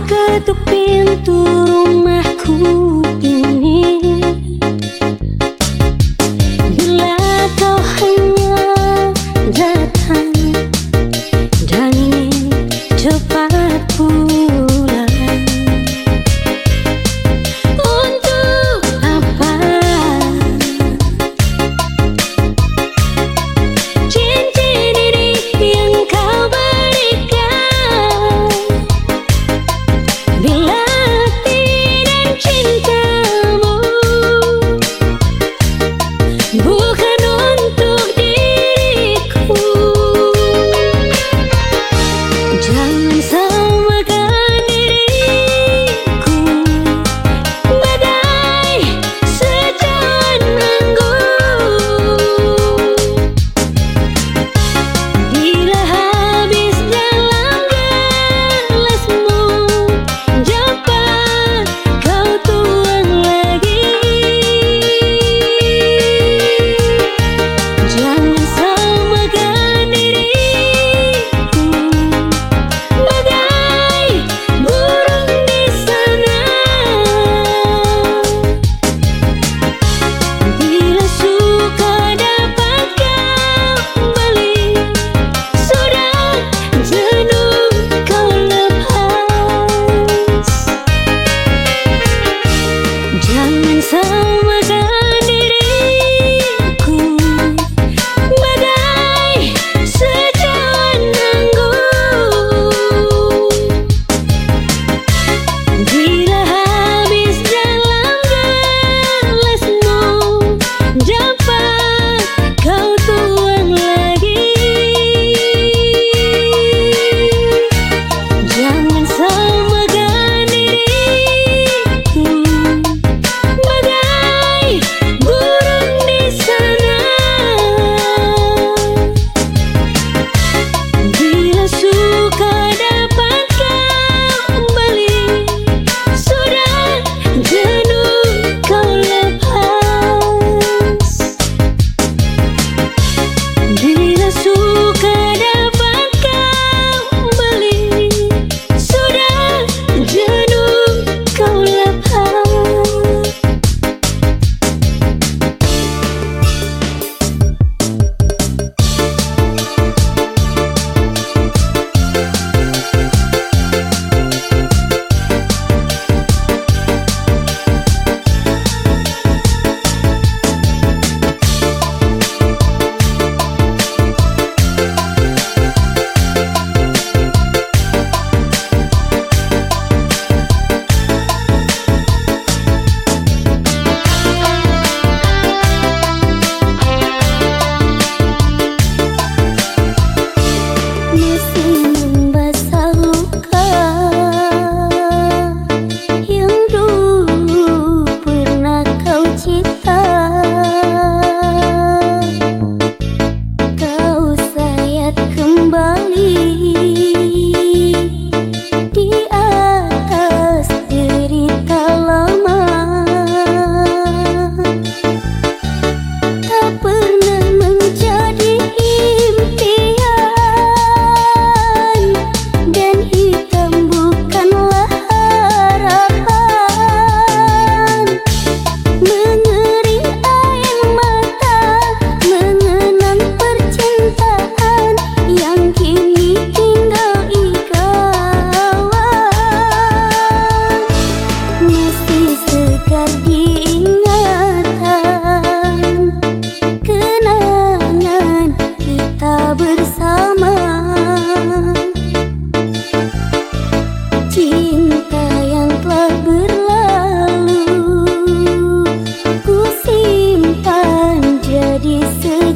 Kau ketuk pintu rumahku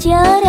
Jangan.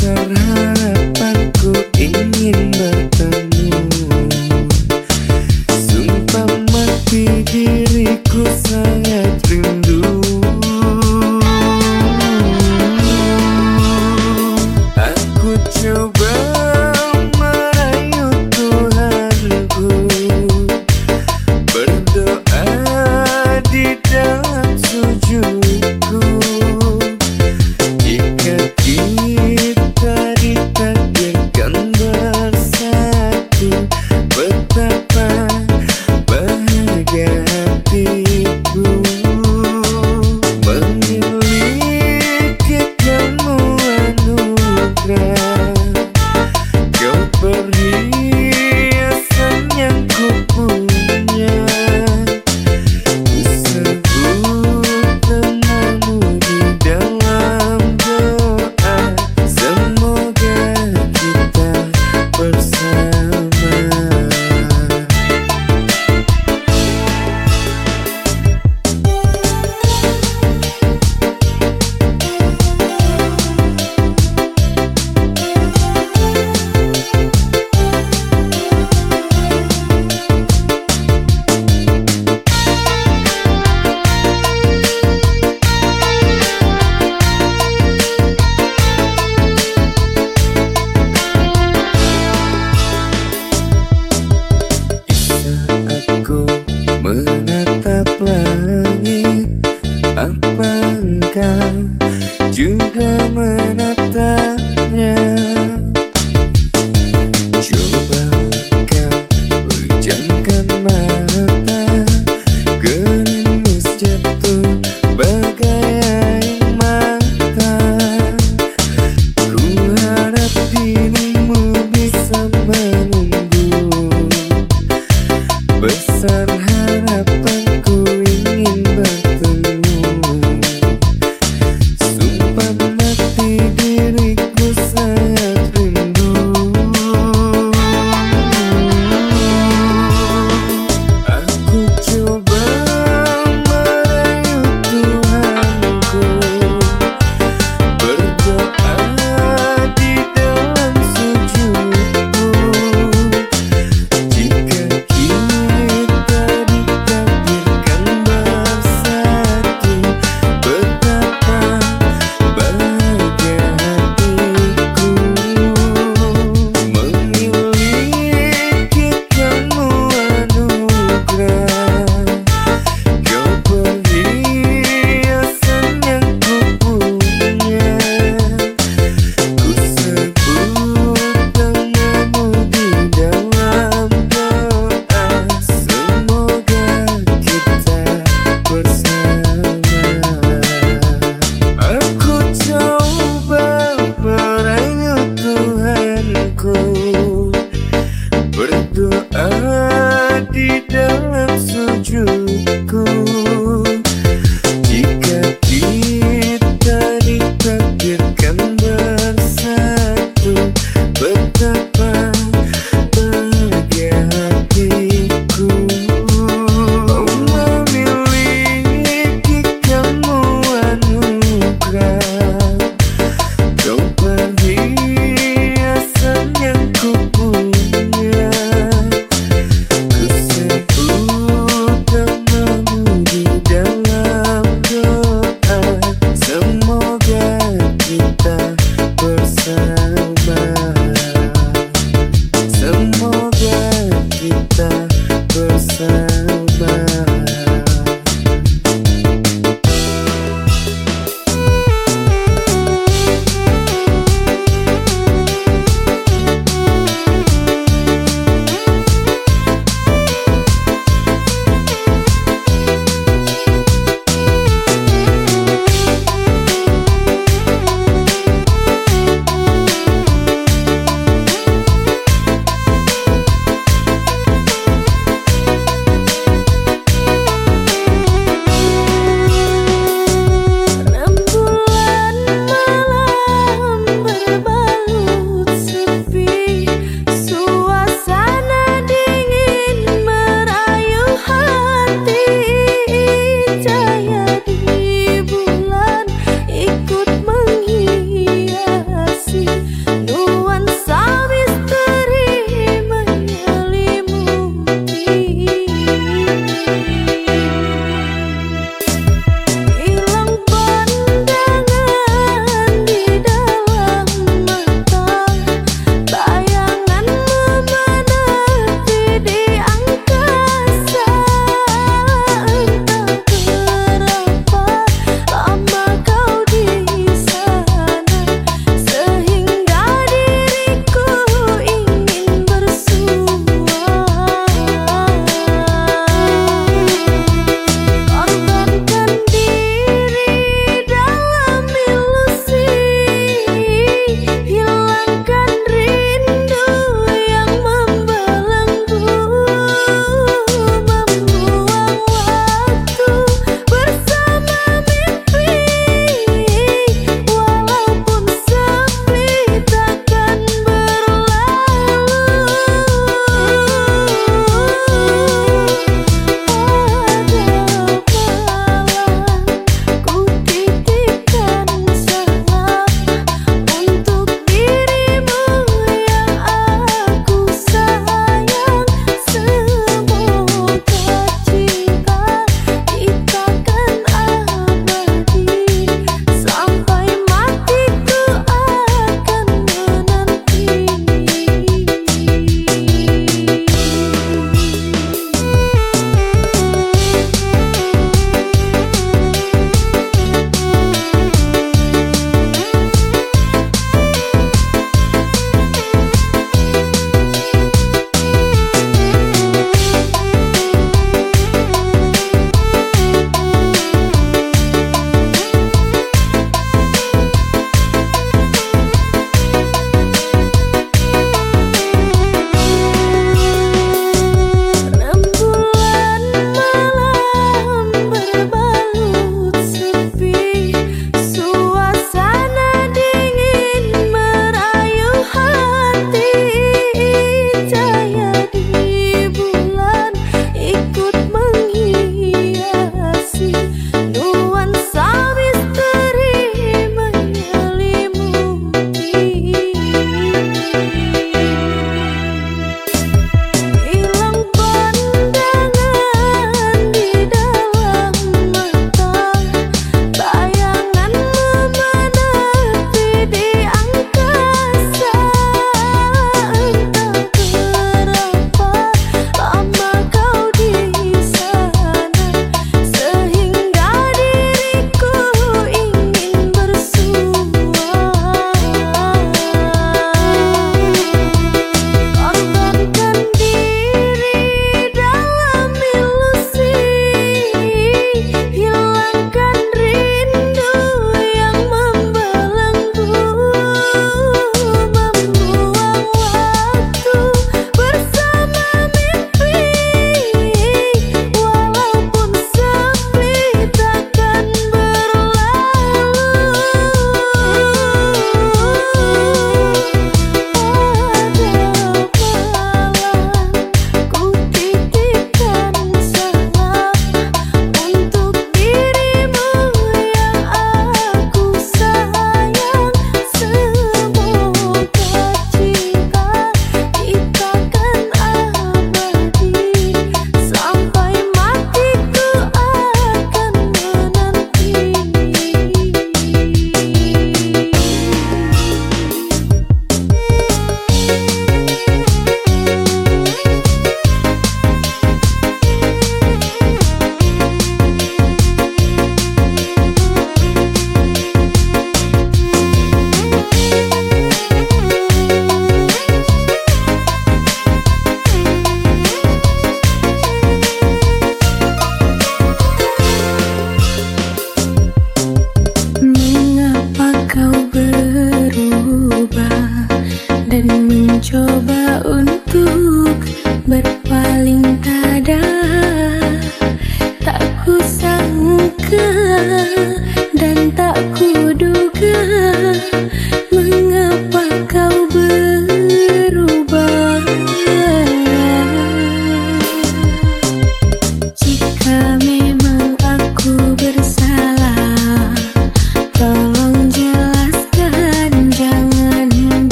cerrar.